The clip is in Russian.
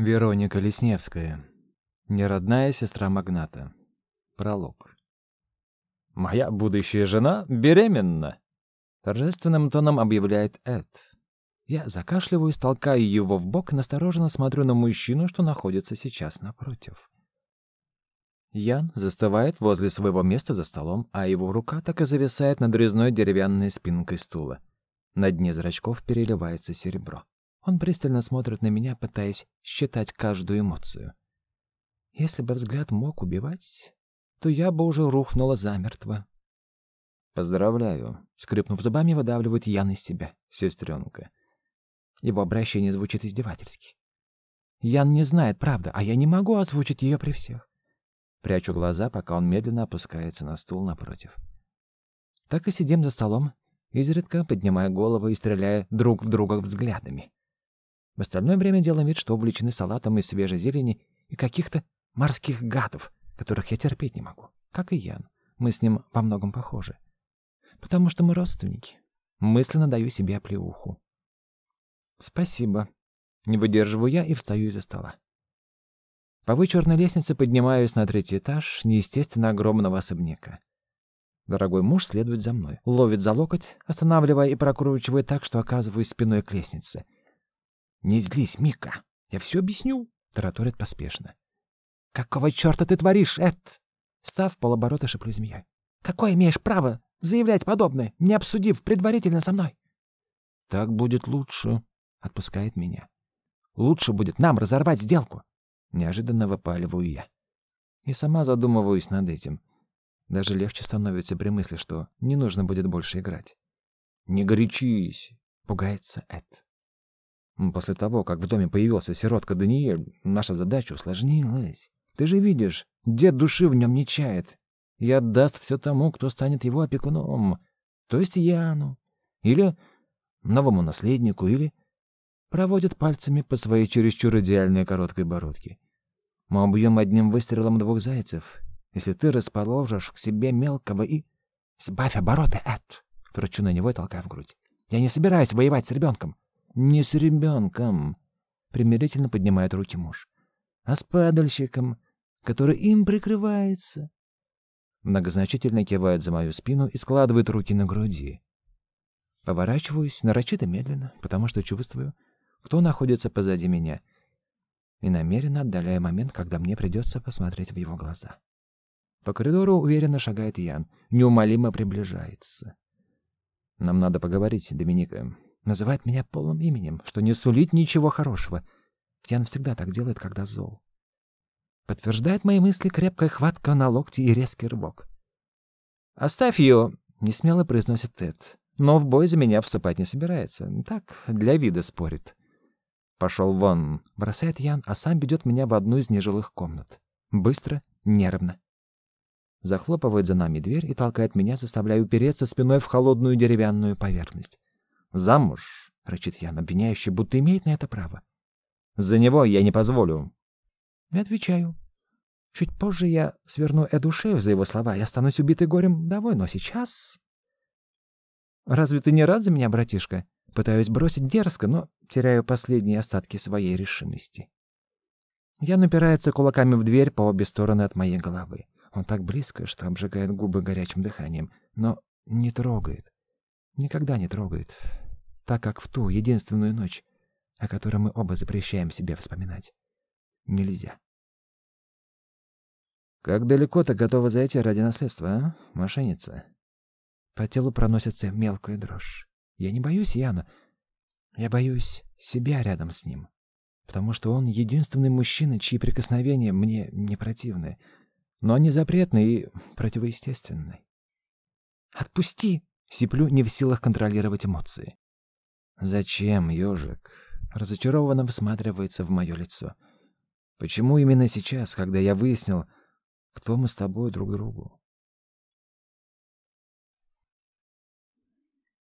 Вероника Лесневская. Неродная сестра магната. Пролог. «Моя будущая жена беременна!» Торжественным тоном объявляет Эд. Я закашливаюсь, толкаю его в бок настороженно смотрю на мужчину, что находится сейчас напротив. Ян застывает возле своего места за столом, а его рука так и зависает над резной деревянной спинкой стула. На дне зрачков переливается серебро. Он пристально смотрит на меня, пытаясь считать каждую эмоцию. Если бы взгляд мог убивать, то я бы уже рухнула замертво. «Поздравляю», — скрипнув зубами, выдавливает Ян из себя, сестренка. Его обращение звучит издевательски. Ян не знает, правда, а я не могу озвучить ее при всех. Прячу глаза, пока он медленно опускается на стул напротив. Так и сидим за столом, изредка поднимая головы и стреляя друг в друга взглядами. В остальное время делаем вид, что увлечены салатом из свежей зелени и каких-то морских гадов, которых я терпеть не могу. Как и Ян. Мы с ним во многом похожи. Потому что мы родственники. Мысленно даю себе оплеуху. Спасибо. Не выдерживаю я и встаю из-за стола. По вычурной лестнице поднимаюсь на третий этаж неестественно огромного особняка. Дорогой муж следует за мной, ловит за локоть, останавливая и прокручивая так, что оказываюсь спиной к лестнице — «Не злись, Мика, я все объясню», — тараторит поспешно. «Какого черта ты творишь, Эд?» Став полоборота, шеплю змея. «Какое имеешь право заявлять подобное, не обсудив предварительно со мной?» «Так будет лучше», — отпускает меня. «Лучше будет нам разорвать сделку», — неожиданно выпаливаю я. И сама задумываюсь над этим. Даже легче становится при мысли, что не нужно будет больше играть. «Не горячись», — пугается Эд. После того, как в доме появился сиротка Даниэль, наша задача усложнилась. Ты же видишь, дед души в нем не чает и отдаст все тому, кто станет его опекуном, то есть Яну, или новому наследнику, или проводит пальцами по своей чересчур идеальной короткой бородке. Мы убьем одним выстрелом двух зайцев, если ты расположишь к себе мелкого и... Сбавь обороты, Эд! Кручу на него и толкаю в грудь. Я не собираюсь воевать с ребенком. Не с ребенком, примирительно поднимает руки муж, а с падальщиком, который им прикрывается. Многозначительно кивает за мою спину и складывает руки на груди. Поворачиваюсь нарочито медленно, потому что чувствую, кто находится позади меня, и намеренно отдаляю момент, когда мне придется посмотреть в его глаза. По коридору уверенно шагает Ян, неумолимо приближается. Нам надо поговорить, Доминика. Называет меня полным именем, что не сулит ничего хорошего. Ян всегда так делает, когда зол. Подтверждает мои мысли крепкая хватка на локте и резкий рывок. «Оставь ее!» — несмело произносит Тед. Но в бой за меня вступать не собирается. Так, для вида спорит. «Пошел вон!» — бросает Ян, а сам ведет меня в одну из нежилых комнат. Быстро, нервно. Захлопывает за нами дверь и толкает меня, заставляя упереться спиной в холодную деревянную поверхность. «Замуж?» — рычит Ян, обвиняющий, будто имеет на это право. «За него я не позволю». Не отвечаю. Чуть позже я сверну Эду шею за его слова и останусь убитой горем довой, но сейчас... «Разве ты не рад за меня, братишка?» Пытаюсь бросить дерзко, но теряю последние остатки своей решимости. Я напирается кулаками в дверь по обе стороны от моей головы. Он так близко, что обжигает губы горячим дыханием, но не трогает. Никогда не трогает так как в ту единственную ночь, о которой мы оба запрещаем себе вспоминать. Нельзя. Как далеко ты готова зайти ради наследства, а, мошенница? По телу проносится мелкая дрожь. Я не боюсь Яна. Я боюсь себя рядом с ним. Потому что он единственный мужчина, чьи прикосновения мне не противны. Но они запретны и противоестественны. «Отпусти!» — сиплю, не в силах контролировать эмоции. «Зачем, ежик?» Разочарованно всматривается в мое лицо. «Почему именно сейчас, когда я выяснил, кто мы с тобой друг другу?»